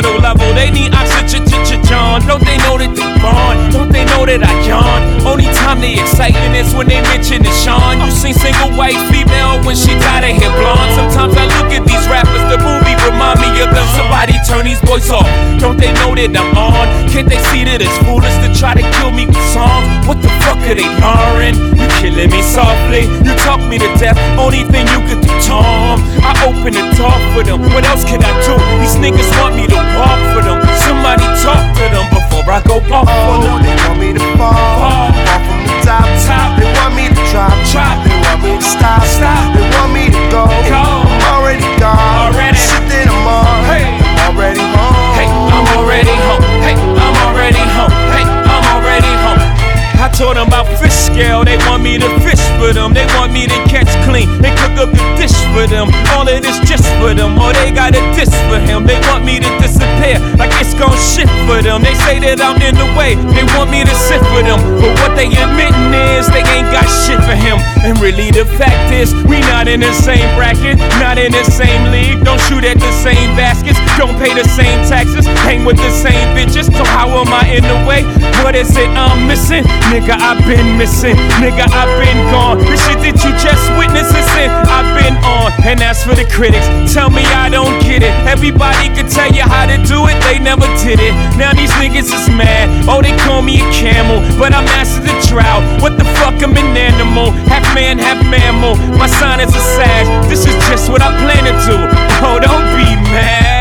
level. They need oxygen, John. Don't they know that they're bond? Don't they know that I yawn? Only time they exciting is when they mention the Sean. You seen single white female when she got a hair blonde. Sometimes I look at these rappers, the movie remind me of them. Somebody turn these boys off. Don't they know that I'm on? Can't they see that it's foolish to try to kill me with songs? What the fuck are they learning? You killing me softly. You talk me to death. Only thing you could do, Tom. I open the door for them. What else can I do? These niggas want me to I go off. Oh, they want me to fall, Fall. fall from the top, Top. They want me to drop, Drop. They want me to stop, Stop. They want me to go, Go. I'm already gone. Already. Shit that I'm on, Hey. I'm already home. Hey, I'm already home. Hey, I'm already home. Hey, I'm already home. I told them about fish scale, they want me to fish for them. They want me to catch clean and cook up the dish for them. All of this just for them, or they got a diss for him. They want me to disappear like it's gon' shit for them. They say that I'm in the way, they want me to sit for them. But what they admitting is they ain't got shit for him. And really the fact is, we not in the same bracket, not in the same league. Don't shoot at the same baskets, don't pay the same taxes, hang with the same bitches. So how am I in the way? What is it I'm missing? Nigga, I've been missing. Nigga, I've been gone. The shit that you just witnessed is sin. I've been on. And as for the critics, tell me I. Everybody could tell you how to do it, they never did it. Now these niggas is mad. Oh, they call me a camel, but I'm mastered the drought. What the fuck? I'm an animal. Half man, half mammal. My sign is a sag. This is just what I plan to do. Oh, don't be mad.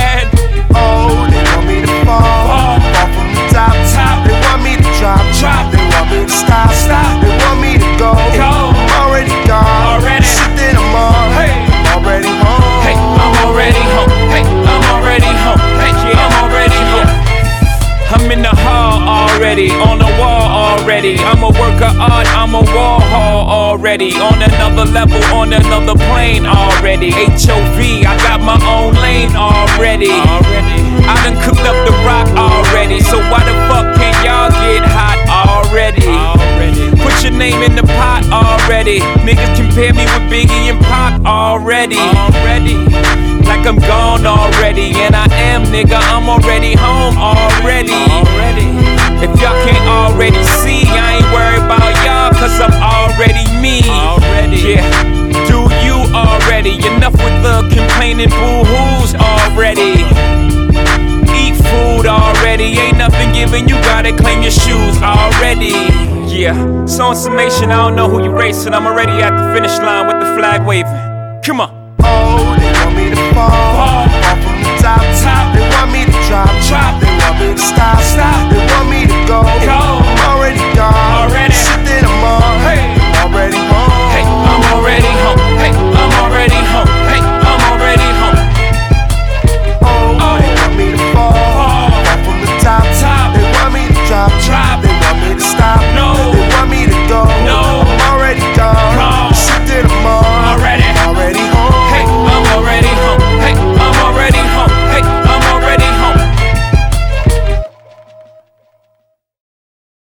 Already, on the wall already. I'm a work of art, I'm a Warhol already. On another level, on another plane already. HOV, I got my own lane already. Already. I done cooked up the rock already. So why the fuck can't y'all get hot already? Already. Put your name in the pot already. Niggas compare me with Biggie and Pac already. Already. Like I'm gone already. And I am, nigga. I'm already home already. If y'all can't already see, I ain't worried about y'all, cause I'm already me. Already. Yeah. Do you already? Enough with the complaining boo hoos already. Eat food already. Ain't nothing given, you gotta claim your shoes already. Yeah. So in summation, I don't know who you racing. I'm already at the finish line with the flag waving. Come on. Oh, they want me to fall, Fall. fall from the top, Top. They want me to drop, Drop.